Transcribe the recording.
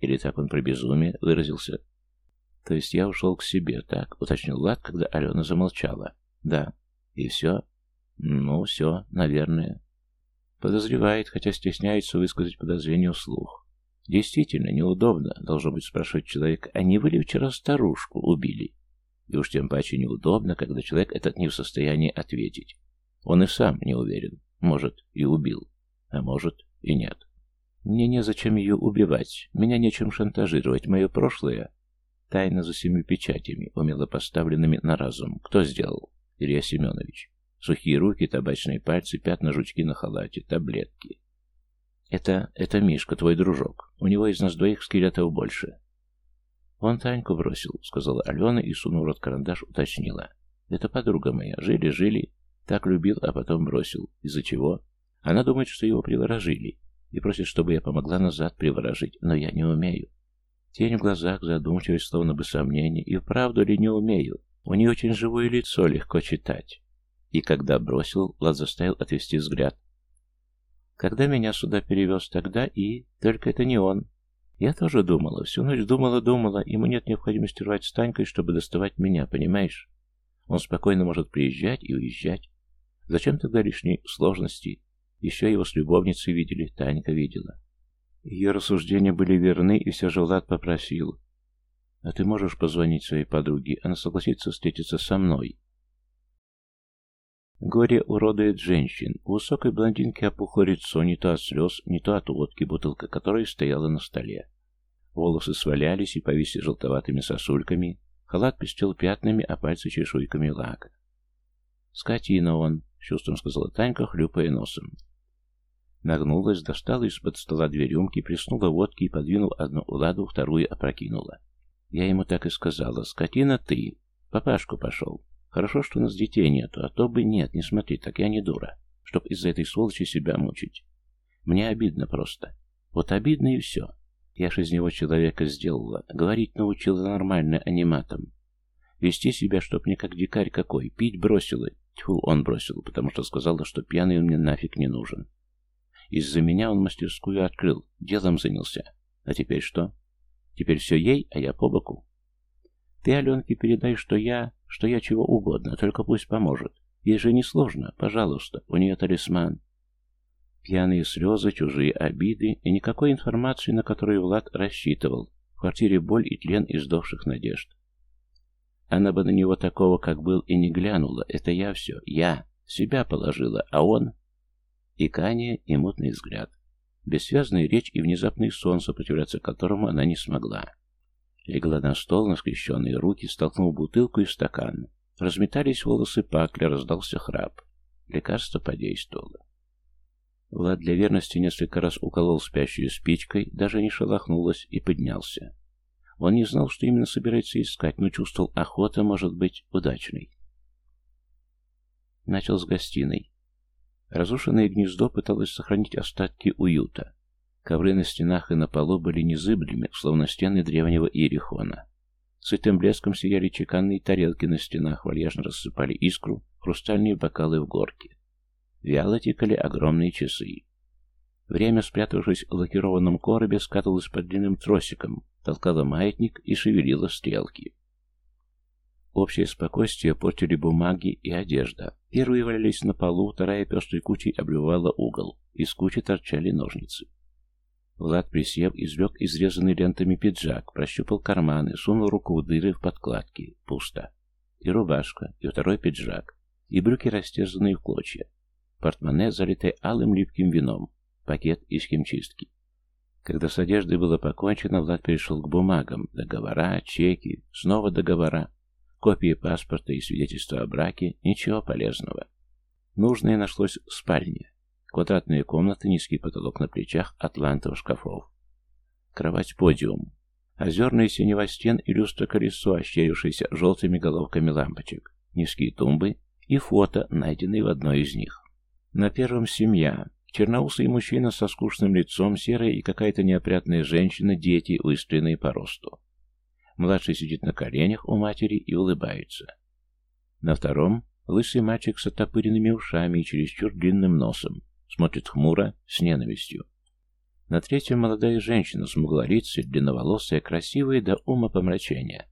Или так он про безумие выразился? То есть я ушел к себе, так? Уточнил Влад, когда Алена замолчала. Да. И все? Ну, все, наверное. Подозревает, хотя стесняется высказать подозрение вслух. Действительно, неудобно, должно быть, спрашивать человека, а не вы ли вчера старушку убили? И уж тем паче неудобно, когда человек этот не в состоянии ответить. Он и сам не уверен. Может, и убил, а может, и нет. Мне незачем ее убивать, меня нечем шантажировать, мое прошлое тайна за семью печатями, умело поставленными на разум. Кто сделал? Илья Семенович. Сухие руки, табачные пальцы, пятна жучки на халате, таблетки. Это... это Мишка, твой дружок. У него из нас двоих скелетов больше. Он Таньку бросил, сказала Алена и, сунув рот карандаш, уточнила. Это подруга моя. Жили-жили. Так любил, а потом бросил. Из-за чего? Она думает, что его приворожили. И просит, чтобы я помогла назад приворожить. Но я не умею. Тень в глазах, задумчивость, словно бы сомнение. И вправду ли не умею? У нее очень живое лицо, легко читать. И когда бросил, Влад заставил отвести взгляд. Когда меня сюда перевез тогда и... Только это не он. Я тоже думала, всю ночь думала-думала, ему нет необходимости рвать с Танькой, чтобы доставать меня, понимаешь? Он спокойно может приезжать и уезжать. Зачем тогда лишние сложности? Еще его с любовницей видели, Танька видела. Ее рассуждения были верны, и все же Влад попросил. «А ты можешь позвонить своей подруге? Она согласится встретиться со мной». Горе уродует женщин. У высокой блондинки опухло лицо не то от слез, не то от водки, бутылка которой стояла на столе. Волосы свалялись и повисли желтоватыми сосульками, халат пестел пятнами, а пальцы чешуйками лака. «Скотина он», — чувством сказала Танька, хлюпая носом. Нагнулась, достала из-под стола две рюмки, плеснула водки и, подвинув одну ладу, вторую опрокинула. Я ему так и сказала, скотина ты, папашку пошел. Хорошо, что у нас детей нету, а то бы нет, не смотри, так я не дура, чтоб из-за этой сволочи себя мучить. Мне обидно просто. Вот обидно и все. Я ж из него человека сделала, говорить научила нормально, а не матом. Вести себя, чтоб не как дикарь какой, пить бросила. Тьфу, он бросил, потому что сказала, что пьяный он мне нафиг не нужен. Из-за меня он мастерскую открыл, делом занялся. А теперь что? Теперь все ей, а я по боку. Ты Аленке передай, что я, что я чего угодно, только пусть поможет. Ей же не сложно, пожалуйста, у нее талисман. Пьяные слезы, чужие обиды и никакой информации, на которую Влад рассчитывал. В квартире боль и тлен издохших надежд. Она бы на него такого, как был, и не глянула. Это я все. Я. Себя положила. А он... Икание и мутный взгляд. Бессвязная речь и внезапный сон, сопротивляться которому она не смогла. Легла на стол, на скрещенные руки, столкнув бутылку и стакан. Разметались волосы пакля, раздался храп. Лекарство подействовало. Влад для верности несколько раз уколол спящую спичкой, даже не шелохнулась и поднялся. Он не знал, что именно собирается искать, но чувствовал, охота может быть удачной. Начал с гостиной. Разрушенное гнездо пыталось сохранить остатки уюта. Ковры на стенах и на полу были незыблеми, словно стены древнего Иерихона. Сытым блеском сияли чеканные тарелки на стенах, вальяжно рассыпали искру, хрустальные бокалы в горке. Вяло текали огромные часы. Время, спрятавшись в лакированном коробе, скатывалось под длинным тросиком, толкало маятник и шевелило стрелки. Общее спокойствие портили бумаги и одежда. Первые валялись на полу, вторая пестрой кучей обливала угол. Из кучи торчали ножницы. Влад, присев, извлек изрезанный лентами пиджак, прощупал карманы, сунул руку в дыры в подкладке. Пусто. И рубашка, и второй пиджак, и брюки, растерзанные в клочья. Портмоне, залитое алым липким вином. Пакет из химчистки. Когда с одеждой было покончено, Влад перешел к бумагам. Договора, чеки, снова договора. Копии паспорта и свидетельства о браке, ничего полезного. Нужное нашлось в спальне. Квадратные комнаты, низкий потолок на плечах, атлантов шкафов. Кровать-подиум. Озерная синева стен и люстра-колесо, ощерившееся желтыми головками лампочек. Низкие тумбы и фото, найденные в одной из них. На первом семья. Черноусый мужчина со скучным лицом, серая и какая-то неопрятная женщина, дети, выстроенные по росту. Младший сидит на коленях у матери и улыбается. На втором — лысый мальчик с оттопыренными ушами и чересчур длинным носом. Смотрит хмуро, с ненавистью. На третьем молодая женщина, смуглолицая, длинноволосая, красивая до ума помрачения.